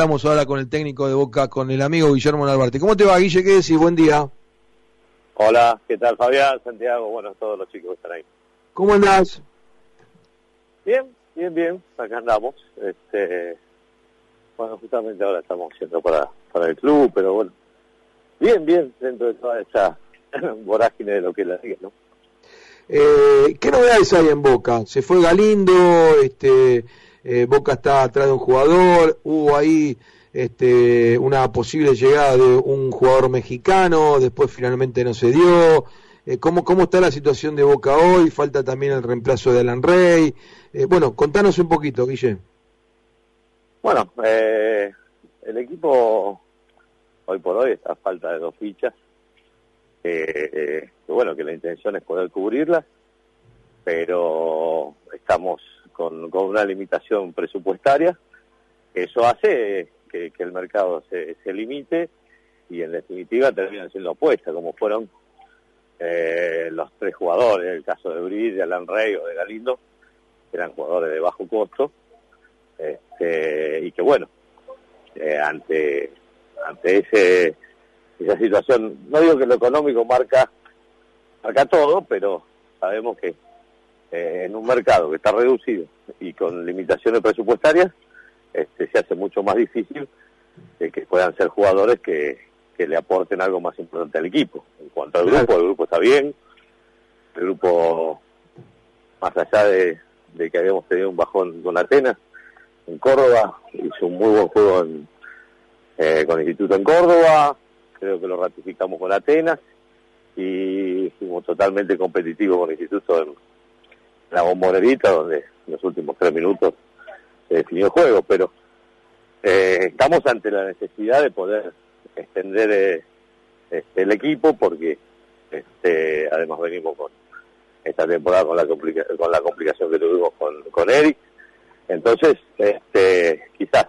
Hablamos ahora con el técnico de Boca, con el amigo Guillermo Narvarte. ¿Cómo te va, Guille? ¿Qué decís? Buen día. Hola, ¿qué tal, Fabián, Santiago? Bueno, todos los chicos que están ahí. ¿Cómo andás? Bien, bien, bien. Acá andamos. Este, bueno, justamente ahora estamos yendo para, para el club, pero bueno, bien, bien, dentro de toda esa vorágine de lo que es la liga, ¿no? Eh, ¿Qué novedades hay en Boca? Se fue Galindo, este, eh, Boca está atrás de un jugador, hubo ahí este, una posible llegada de un jugador mexicano, después finalmente no se dio. Eh, ¿cómo, ¿Cómo está la situación de Boca hoy? Falta también el reemplazo de Alan Rey. Eh, bueno, contanos un poquito, Guille. Bueno, el equipo hoy por hoy está a falta de dos fichas. Bueno, que la intención es poder cubrirlas, pero estamos con, con una limitación presupuestaria. Eso hace que, el mercado se, se, limite y en definitiva terminan siendo apuestas, como fueron eh, los tres jugadores, el caso de Brid, de Alan Rey o de Galindo, que eran jugadores de bajo costo, este, y que bueno, eh, ante, ante ese, esa situación, no digo que lo económico marca, marca todo, pero sabemos que eh, en un mercado que está reducido y con limitaciones presupuestarias, este, se hace mucho más difícil de que puedan ser jugadores que, que le aporten algo más importante al equipo. En cuanto al grupo, el grupo está bien, el grupo, más allá de, de que habíamos tenido un bajón con Atenas, en Córdoba, hizo un muy buen juego en, eh, con el Instituto en Córdoba, creo que lo ratificamos con Atenas. Y fuimos totalmente competitivos con el Instituto en, la bombonera donde en los últimos tres minutos se definió el juego, pero eh, estamos ante la necesidad de poder extender eh, este, el equipo porque este, además venimos con esta temporada con la, complica con la complicación que tuvimos con, con Eric. Entonces, este, quizás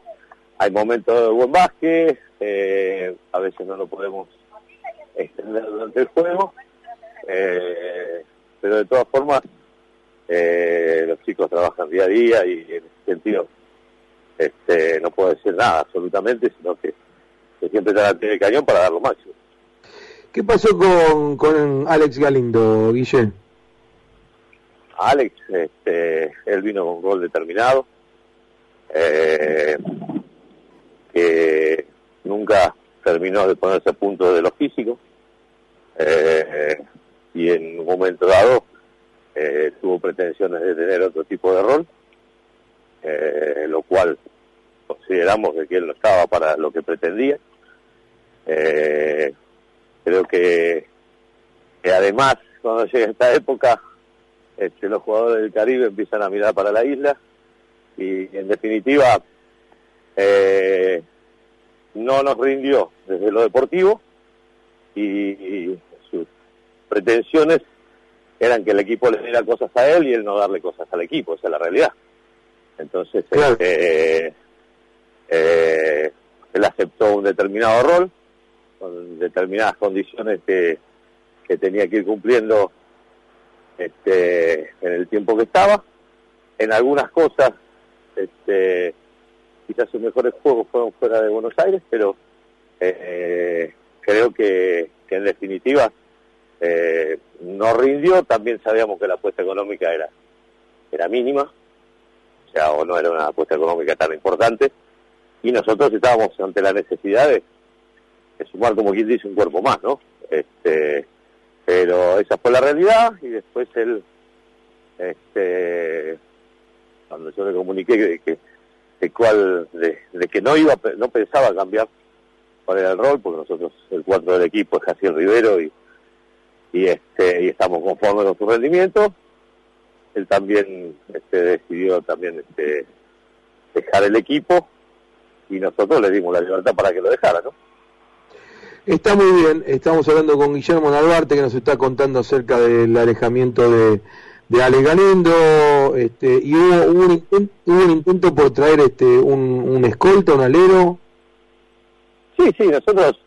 hay momentos de buen básquet, eh, a veces no lo podemos extender durante el juego, pero de todas formas eh, los chicos trabajan día a día y en ese sentido este, no puedo decir nada absolutamente, sino que, que siempre están al pie del cañón para dar lo máximo. ¿Qué pasó con, con Alex Galindo, Guille? Alex, este, él vino con gol determinado, eh, que nunca terminó de ponerse a punto de lo físico, eh, y en un momento dado eh, tuvo pretensiones de tener otro tipo de rol, eh, lo cual consideramos de que él no estaba para lo que pretendía. Eh, creo que, además, cuando llega esta época, este, los jugadores del Caribe empiezan a mirar para la isla y en definitiva eh, no nos rindió desde lo deportivo y sus pretensiones eran que el equipo le diera cosas a él y él no darle cosas al equipo, esa es la realidad. Entonces, claro. eh, eh, él aceptó un determinado rol, con determinadas condiciones que, que tenía que ir cumpliendo este, en el tiempo que estaba. En algunas cosas, este, quizás sus mejores juegos fueron fuera de Buenos Aires, pero eh, creo que, que en definitiva eh, no rindió, también sabíamos que la apuesta económica era, era mínima, o sea, o no era una apuesta económica tan importante, y nosotros estábamos ante la necesidad de, sumar, como quien dice, un cuerpo más, ¿no? Este, pero esa fue la realidad, y después él, este, cuando yo le comuniqué de que, de cuál, de, de que no iba, no pensaba cambiar cuál era el rol, porque nosotros, el cuatro del equipo es Jaciel Rivero y y este y estamos conformes con su rendimiento. Él también este, decidió también este, dejar el equipo y nosotros le dimos la libertad para que lo dejara no Está muy bien, estamos hablando con Guillermo Narvarte que nos está contando acerca del alejamiento de, de Ale Galindo, este, y hubo, hubo, un intento, hubo un intento por traer este un, un escolta, un alero. Sí, sí, nosotros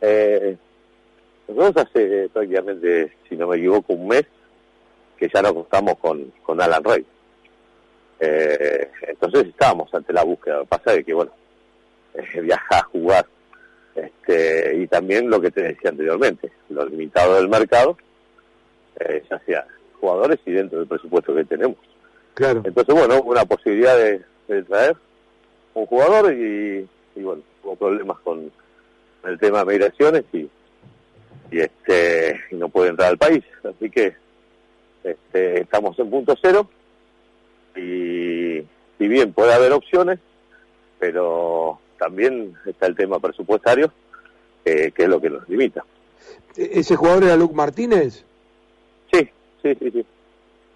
eh, nosotros hace prácticamente, si no me equivoco, un mes que ya nos contamos con, con Alan Rey. Eh, entonces estábamos ante la búsqueda. Lo que pasa es que, bueno, eh, viajar, jugar. Este, y también lo que te decía anteriormente, lo limitado del mercado, eh, ya sea jugadores y dentro del presupuesto que tenemos. Claro. Entonces, bueno, una posibilidad de, traer un jugador y, bueno, hubo problemas con el tema de migraciones y, y este y no puede entrar al país. Así que este, estamos en punto cero y si bien puede haber opciones, pero también está el tema presupuestario, que es lo que nos limita. ¿E-, ¿Ese jugador era Luke Martínez? Sí, sí, sí, sí.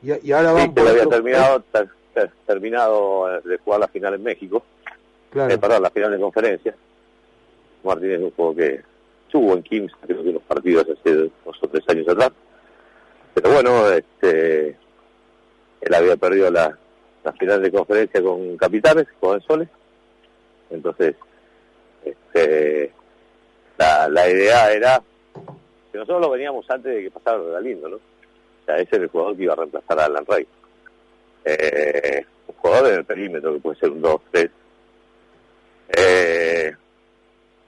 Y, ahora va sí, había terminado, terminado de jugar la final en México, claro. eh, la final de conferencia. Martínez es un juego que estuvo en Kings, creo que los partidos hace dos o tres años atrás. Pero bueno, este, él había perdido la, la final de conferencia con Capitanes, con el Soles. Entonces, este, la, la idea era que nosotros lo veníamos antes de que pasara lo lindo, ¿no? O sea, ese era el jugador que iba a reemplazar a Alan Rey. Eh, un jugador en el perímetro que puede ser un 2-3. Eh,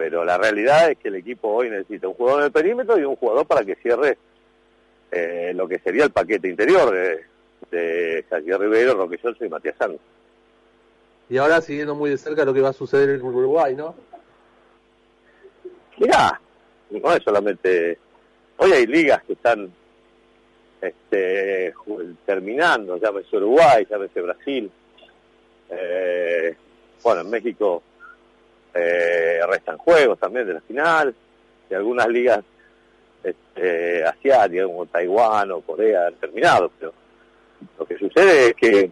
pero la realidad es que el equipo hoy necesita un jugador en el perímetro y un jugador para que cierre eh, lo que sería el paquete interior de, de Javier Rivero, Roque Johnson y Matías Santos. Y ahora siguiendo muy de cerca lo que va a suceder en Uruguay, ¿no? Mirá, no es solamente... Hoy hay ligas que están este, terminando, llámese Uruguay, llámese Brasil. Eh, bueno, en México eh, restan juegos también de la final, y algunas ligas este, asiáticas como Taiwán o Corea han terminado, pero lo que sucede es que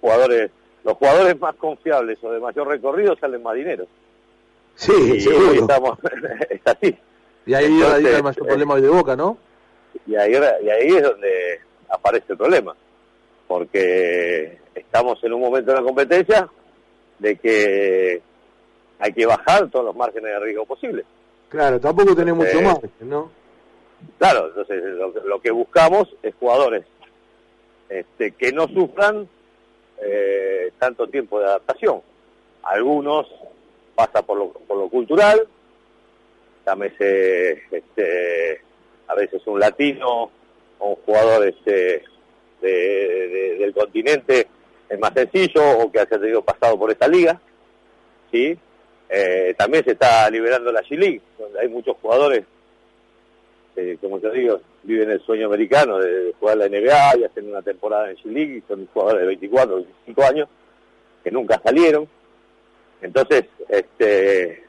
jugadores, los jugadores más confiables o de mayor recorrido salen más dinero. Sí, y seguro. estamos, es así. Y ahí Entonces, problema de Boca, ¿no? Y ahí, y ahí es donde aparece el problema, porque estamos en un momento de la competencia de que hay que bajar todos los márgenes de riesgo posibles. Claro, tampoco tenemos mucho margen, ¿no? Claro, entonces lo, que buscamos es jugadores este, que no sufran eh, tanto tiempo de adaptación. Algunos pasa por lo, por lo cultural, llámese este, a veces un latino o un jugador este, del continente es más sencillo o que haya tenido pasado por esta liga. ¿sí? Eh, también se está liberando la G-League, donde hay muchos jugadores, eh, como te digo, viven el sueño americano de jugar la NBA y hacen una temporada en G-League, y son jugadores de 24 25 años que nunca salieron. Entonces, este,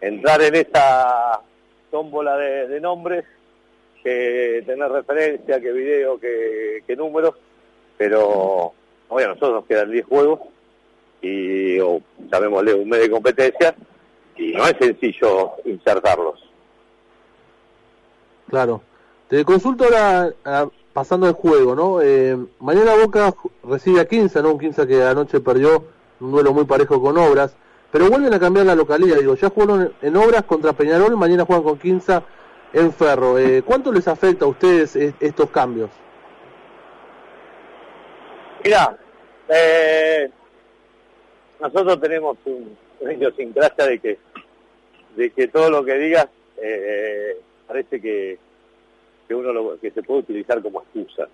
entrar en esa tómbola de, nombres, que tener referencia, que video, que, que números, pero Hoy a nosotros nos quedan 10 juegos y, o llamémosle un mes de competencia, y no es sencillo insertarlos. Claro. Te consulto ahora, pasando el juego, ¿no? Eh, mañana Boca recibe a Quinza, ¿no? Un Quinza que anoche perdió un duelo muy parejo con Obras, pero vuelven a cambiar la localidad, digo, ya jugaron en Obras contra Peñarol, mañana juegan con Quinza en Ferro. Eh, ¿Cuánto les afecta a ustedes estos cambios? Mira, eh, nosotros tenemos un, una idiosincrasia de que, de que todo lo que digas eh, parece que, que uno lo, que se puede utilizar como excusa.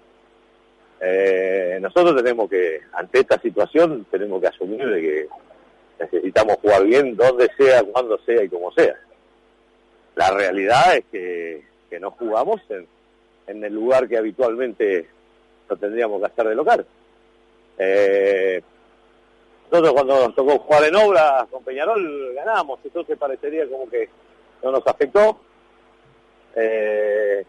Eh, nosotros tenemos que, ante esta situación, tenemos que asumir de que necesitamos jugar bien donde sea, cuando sea y como sea. La realidad es que, que no jugamos en, el lugar que habitualmente lo tendríamos que hacer de local. Eh, nosotros cuando nos tocó jugar en obra con Peñarol ganamos, entonces parecería como que no nos afectó. Eh,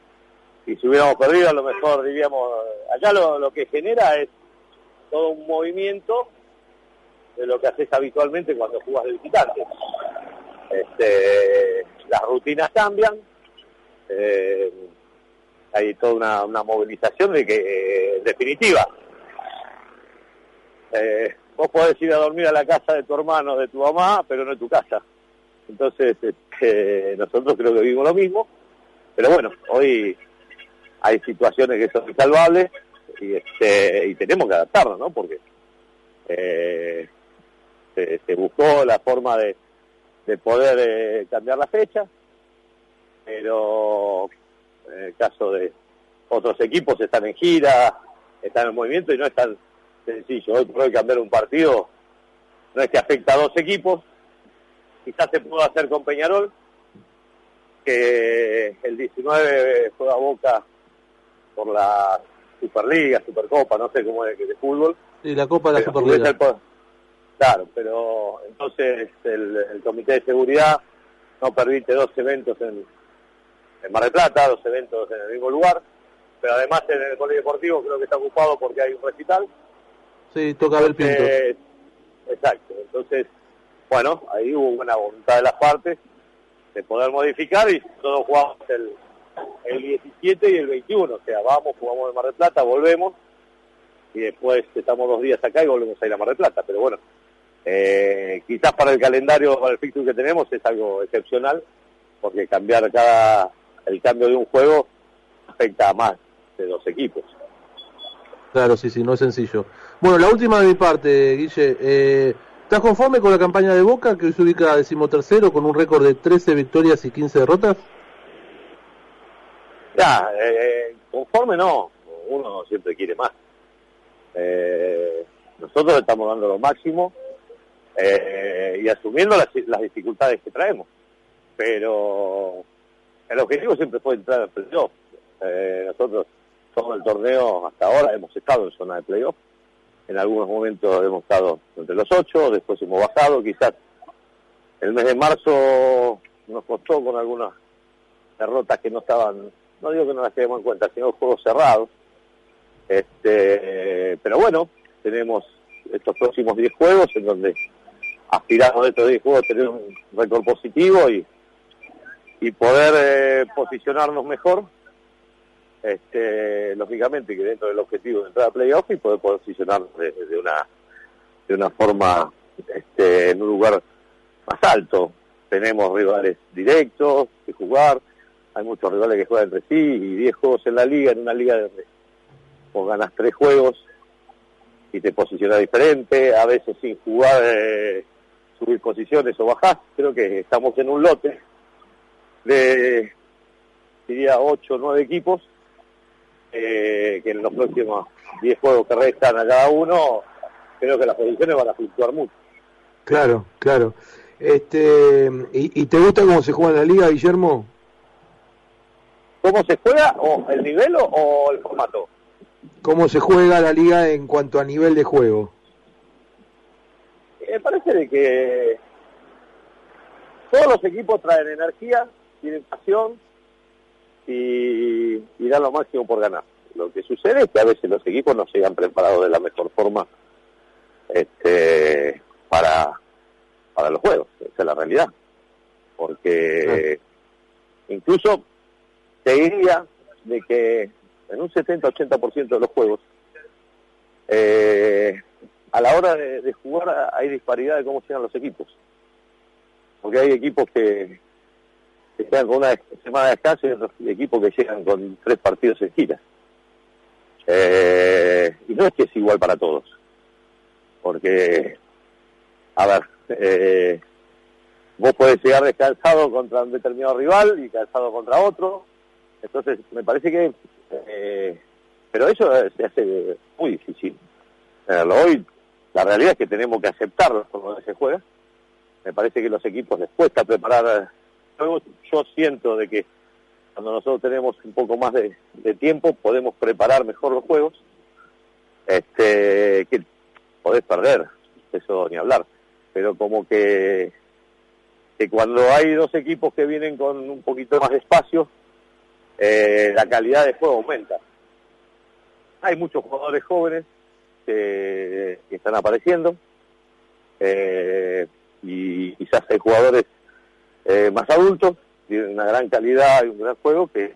y si hubiéramos perdido a lo mejor diríamos, allá lo, que genera es todo un movimiento de lo que haces habitualmente cuando jugas de visitante. Este, las rutinas cambian, eh, hay toda una, movilización de que, eh, definitiva, eh, vos podés ir a dormir a la casa de tu hermano, de tu mamá, pero no en tu casa. Entonces, este, nosotros creo que vivimos lo mismo, pero bueno, hoy hay situaciones que son insalvables y, este, y tenemos que adaptarnos, ¿no? Porque eh, se, buscó la forma de, de poder eh, cambiar la fecha, pero en el caso de otros equipos están en gira, están en movimiento y no es tan sencillo. Hoy por hoy cambiar un partido no es que afecta a dos equipos, quizás se pudo hacer con Peñarol, que el 19 fue a Boca por la Superliga, Supercopa, no sé cómo es que de fútbol. Y la Copa de la Superliga. claro, pero entonces el, Comité de Seguridad no permite dos eventos en, en Mar del Plata, dos eventos en el mismo lugar, pero además en el Polideportivo creo que está ocupado porque hay un recital. Sí, toca ver Pinto. exacto, entonces, bueno, ahí hubo buena voluntad de las partes de poder modificar y todos jugamos el, el 17 y el 21, o sea, vamos, jugamos en Mar del Plata, volvemos y después estamos dos días acá y volvemos a ir a Mar del Plata, pero bueno, eh, quizás para el calendario, para el fixture que tenemos es algo excepcional, porque cambiar cada, el cambio de un juego afecta a más de dos equipos. Claro, sí, sí, no es sencillo. Bueno, la última de mi parte, Guille. Eh, ¿Estás conforme con la campaña de Boca, que hoy se ubica a decimotercero con un récord de 13 victorias y 15 derrotas? Ya, eh, conforme no, uno siempre quiere más. Eh, nosotros estamos dando lo máximo eh, y asumiendo las, las, dificultades que traemos. Pero el objetivo siempre fue entrar al playoff. nosotros todo el torneo hasta ahora hemos estado en zona de playoff en algunos momentos hemos estado entre los ocho, después hemos bajado, quizás el mes de marzo nos costó con algunas derrotas que no estaban, no digo que no las tenemos en cuenta, sino juegos cerrados. Este, pero bueno, tenemos estos próximos 10 juegos en donde aspiramos de estos 10 juegos a tener un récord positivo y, y poder eh, posicionarnos mejor este, lógicamente que dentro del objetivo de entrar a playoff y poder posicionar de, una de una forma este, en un lugar más alto. Tenemos rivales directos que jugar, hay muchos rivales que juegan entre sí y 10 juegos en la liga, en una liga donde vos ganas tres juegos y te posicionas diferente, a veces sin jugar eh, subir posiciones o bajar. Creo que estamos en un lote de, diría, 8 o 9 equipos eh, que en los próximos 10 juegos que restan a cada uno, creo que las posiciones van a fluctuar mucho. Claro, claro. Este, ¿y, te gusta cómo se juega en la liga, Guillermo? ¿Cómo se juega? ¿O el nivel o, el formato? ¿Cómo se juega la liga en cuanto a nivel de juego? Me parece de que todos los equipos traen energía, tienen pasión, y, y dan lo máximo por ganar. Lo que sucede es que a veces los equipos no llegan preparados de la mejor forma este, para, para los juegos, esa es la realidad. Porque incluso te diría de que en un 70-80% de los juegos, eh, a la hora de, de, jugar hay disparidad de cómo llegan los equipos. Porque hay equipos que, que con una semana de descanso y otros equipos que llegan con tres partidos en gira. Eh, y no es que es igual para todos, porque, a ver, eh, vos podés llegar descansado contra un determinado rival y cansado contra otro, entonces me parece que, eh, pero eso se hace muy difícil. Hoy la realidad es que tenemos que aceptar como se juega. Me parece que los equipos les cuesta preparar yo siento de que cuando nosotros tenemos un poco más de, tiempo podemos preparar mejor los juegos, este, que podés perder, eso ni hablar, pero como que, que cuando hay dos equipos que vienen con un poquito más de espacio, eh, la calidad de juego aumenta. Hay muchos jugadores jóvenes que, están apareciendo eh, y quizás hay jugadores eh, más adultos, tienen una gran calidad y un gran juego que,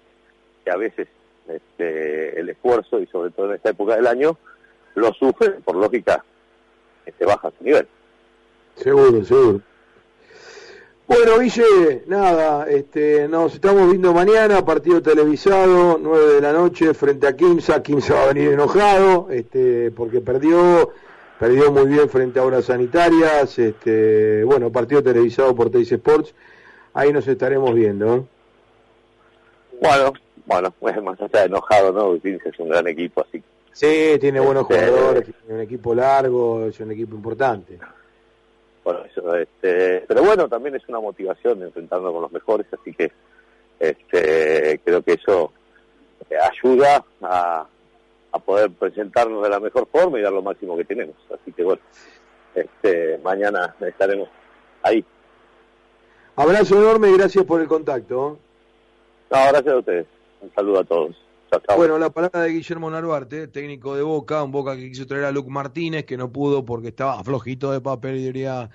a veces este, el esfuerzo y sobre todo en esta época del año lo sufre, por lógica, este, baja su nivel. Seguro, seguro. Bueno, Guille, nada, este, nos estamos viendo mañana, partido televisado, 9 de la noche, frente a Kimsa. Kimsa va a venir enojado, este, porque perdió perdió muy bien frente a obras sanitarias, bueno, partido televisado por Teis Sports, ahí nos estaremos viendo. Bueno, bueno, más allá de enojado, ¿no? es un gran equipo, así. Sí, tiene buenos este, jugadores, tiene un equipo largo, es un equipo importante. Bueno, eso, este, pero bueno, también es una motivación enfrentarnos con los mejores, así que este, creo que eso eh, ayuda a, a poder presentarnos de la mejor forma y dar lo máximo que tenemos. Así que bueno, este, mañana estaremos ahí. Abrazo enorme y gracias por el contacto. No, gracias a ustedes. Un saludo a todos. Bueno, la palabra de Guillermo Narvarte, técnico de Boca, un Boca que quiso traer a Luke Martínez, que no pudo porque estaba flojito de papel y diría